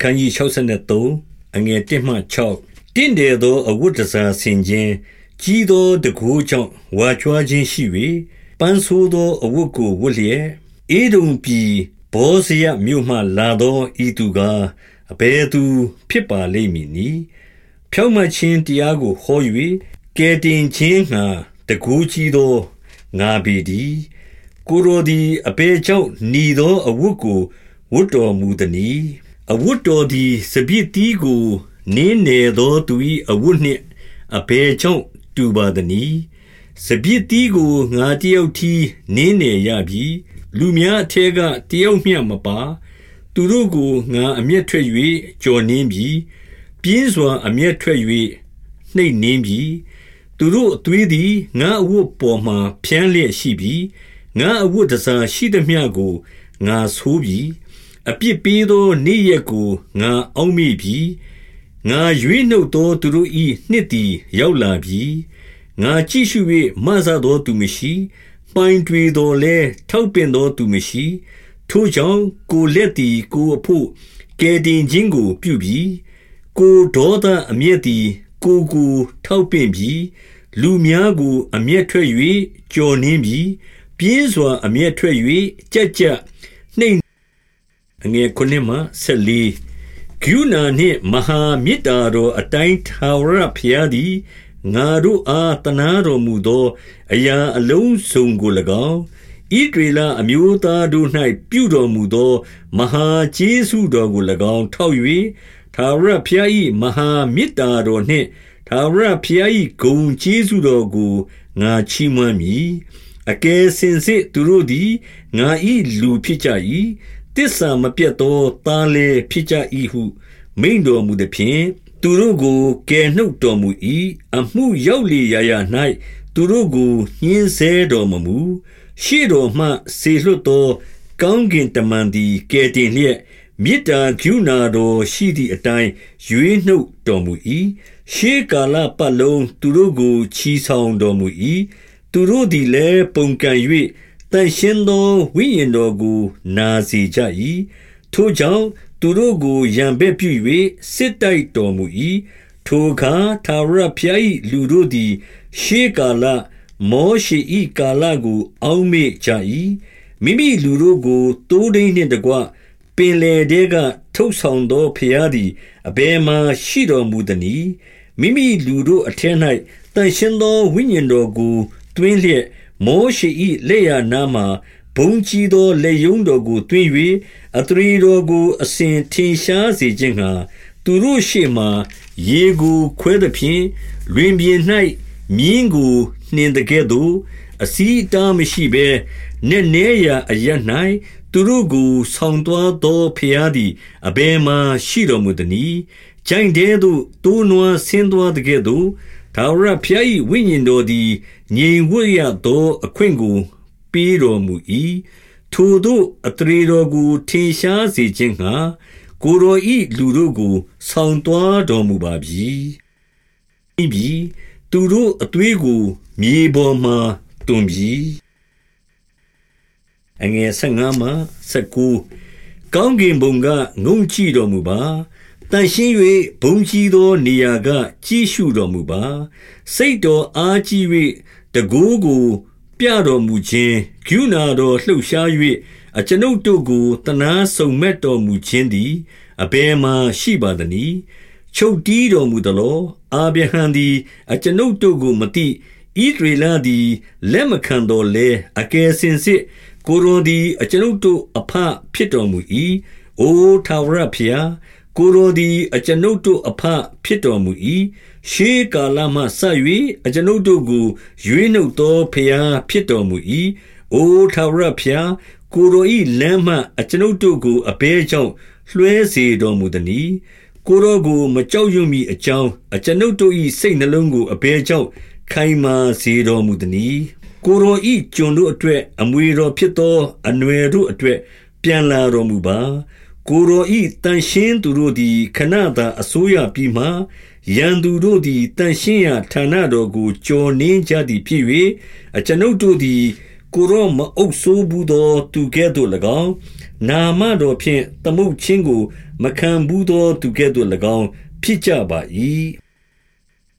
ခန်းကြီး63အငယ်1မှ6တင့်တယ်သောအဝတ်တစားဆင်ခြင်းကြီးသောတကူကြောင့်ဝါချွားခြင်းရှိ၍ပန်းဆိုးသောအဝတ်ကိုဝတ်လျက်အေဒုံပြည်ဘောဇယမြို့မှလာသောဤသူကားအဘယ်သူဖြစ်ပါလိမ့်မည်နီဖြောင့်မခြင်းတရားကိုဟော၍ကဲတင်ခြင်းငှာတကူကြီးသောငါပေသည်ကိုရိုသည်အဘယ်ကြောင့်หนีသောအဝတ်ကိုဝတ်တော်မူသည်။ အဝတ်တော်သည် စပြစ်တီးကို နင်းနယ်သောသူ၏အဝတ်နှင့် အဘယ်ကြောင့် တူပါသနည်း။စပြစ်တီးကို ငါတယောက်ထီးနင်းနယ်ရပြီ။လူများအထက်ကတယောက်မျှမပါ။သူတို့ကို ငါအမျက်ထွက်၍ကြော်နင်းပြီ။ပြင်းစွာ အမျက်ထွက်၍နှိပ်နင်းပြီ။သူတို့အသွေးသည် ငါအဝတ်ပေါ်မှဖြန်းလျက်ရှိပြီ။ငါအဝတ်တစားရှိသမျှကို ငါဆိုးပြီ အပြစ်ပေးသောနေ့ရက်ကိုငါအောက်မေ့ပြီငါရွေးနှုတ်သောသူတို့၏နှစ်သည်ရောက်လာပြီငါကြည့်ရှု၍မဆသောသူမရှိပိုင်တွေတော်လဲထောက်ပင်သောသူမရှိထိုကြောင့်ကိုလက်သည်ကိုအဖို့ကဲတင်ခြင်းကိုပြုပြီကိုဒေါသအမျက်သည်ကိုကိုထောက်ပင်ပြီလူများကိုအမျက်ထွက်၍ကြော်နှင်းပြီပြင်းစွာအမျက်ထွက်၍ကြက်ကြက်နှိမ် အငယ်ခုနှစ်မှဆက်လီကရုဏာနှင့်မဟာမေတ္တာတော်အတိုင်းထာဝရဘုရားသည်ငါတို့အားတနာတော်မူသော အရာအလုံးစုံကို၎င်းဣဒေလအမျိုးသားတို့၌ပြုတော်မူသော မဟာကျေးဇူးတော်ကို၎င်းထောက်၍ထာဝရဘုရား၏မဟာမေတ္တာတော်နှင့်ထာဝရဘုရား၏ဂုဏ်ကျေးဇူးတော်ကိုငါချီးမွမ်းမည်အကယ်စင်စစ်သူတို့သည်ငါ၏လူဖြစ်ကြ၏ တစ္ဆာမပြတ်သောသားလည်းဖြစ်ကြ၏ဟု မိန်တော်မူသည်ဖြင့်သူတို့ကိုကယ်နှုတ်တော်မူ၏အမှုရောက်လေရာရာ၌သူတို့ကိုညှင်းဆဲတော်မမူရှေ့တော်မှဆေလွတ်သော ကောင်းကင်တမန်သည်ကယ်တင်လျက်မေတ္တာကရုဏာတော်ရှိသည့်အတိုင်းရွေးနှုတ်တော်မူ၏ရှေးကာလပတ်လုံးသူတို့ကိုချီဆောင်တော်မူ၏သူတို့သည်လည်းပုန်ကန်၍ တန်ရှင်းသောဝိညာဉ်တော်ကို နာစေကြ၏ထိုကြောင့်သူတို့ကိုရံဘက်ပြု၍စစ်တိုက်တော်မူ၏ထိုအခါသာရဖျား၏လူတို့သည် ရှေးကာလမောရှိ၏ကာလကို အောက်မေ့ကြ၏မိမိလူတို့ကိုတိုးဒိန်းနှင့်တကွပင်လေတဲကထုတ်ဆောင်သောဖျားသည်အဘယ်မှရှိတော်မူသနည်းမိမိလူတို့အထက်၌တန်ရှင်းသောဝိညာဉ်တော်ကိုတွင်းလျက် မောရှေ၏လက်ရနားမှဘုံကြီးသောလက်ယုံတော်ကိုတွင်၍အထရီတော်ကို အစဉ်ထင်ရှားစေခြင်းငှာသူတို့ရှေ့မှရေကိုခွဲသည်ဖြင့်လွင်ပြင်၌မြင်းကိုနှင်တကဲ့သို့အစီအတားမရှိဘဲနက်နဲရာအရ၌သူတို့ကိုဆောင်သွားသောဖျားသည်အဘယ်မှရှိတော်မူသည်။ကြိုင်တဲသို့တိုးနွားဆင်းသွားတကဲ့သို့ ထာဝရဘုရား၏ဝိညာဉ်တော်သည်ငြိမ်ဝတ်ရသော အခွင့်ကို ပေးတော်မူ၏ထိုတို့အတရေတော်ကို ထင်ရှားစေခြင်းငှာကိုယ်တော်၏လူတို့ကို ဆောင်သွားတော်မူပါပြီ။ဤပြီသူတို့အသွေးကို မြေပေါ်မှတွန်ပြီ။အငယ်15မှ19ကောင်းကင်ဘုံကငုံကြည့်တော်မူပါ တန်ရှင်း၍ဘုံကြီးသောနေရာက ကြည့်ရှုတော်မူပါစိတ်တော်အားကြီး၍တကိုးကို ပြတော်မူခြင်းဂုဏတော်လှုပ်ရှား၍အကျွန်ုပ်တို့ကိုတနာဆုံမဲ့တော်မူခြင်းသည်အဘယ်မှရှိပါသနည်းချုပ်တီးတော်မူသလောအာဗြဟံသည် အကျွန်ုပ်တို့ကိုမသိဣဒရေလသည်လက်မခံတော်လဲအကယ်စင်စစ်ကိုရွန်သည် အကျွန်ုပ်တို့အဖဖြစ်တော်မူ၏အိုထာဝရဖျား ကိုယ်တော်သည်အကျွန်ုပ်တို့အဘဖြစ်တော်မူ၏။ရှေးကာလမှစ၍အကျွန်ုပ်တို့ကို ရွေးနှုတ်သောဘုရားဖြစ်တော်မူ၏။အိုထာဝရဘုရား၊ကိုယ်တော်၏လမ်းမှအကျွန်ုပ်တို့ကိုအဘယ်ကြောင့်လွှဲစေတော်မူသနည်း။ကိုယ်တော်ကိုမကြောက်ရွံ့မည်အကြောင်းအကျွန်ုပ်တို့၏စိတ်နှလုံးကိုအဘယ်ကြောင့်ခိုင်မာစေတော်မူသနည်း။ကိုယ်တော်၏ကျွန်တို့အတွက်အမွေတော်ဖြစ်သောအနွယ်တို့အတွက်ပြန်လာတော်မူပါ ကိုယ်တော်၏တန်ရှင်းသူတို့သည်ခဏသာအစိုးရပြီးမှရန်သူတို့သည်တန်ရှင်းရာဌာနတော်ကိုကြော်နင်းကြသည်ဖြစ်၍အကျွန်ုပ်တို့သည်ကိုရောမအုပ်ဆိုးဘူးသောသူကဲ့သို့၎င်း၊နာမတော်ဖြင့်သမုတ်ခြင်းကို မခံဘူးသောသူကဲ့သို့၎င်းဖြစ်ကြပါ၏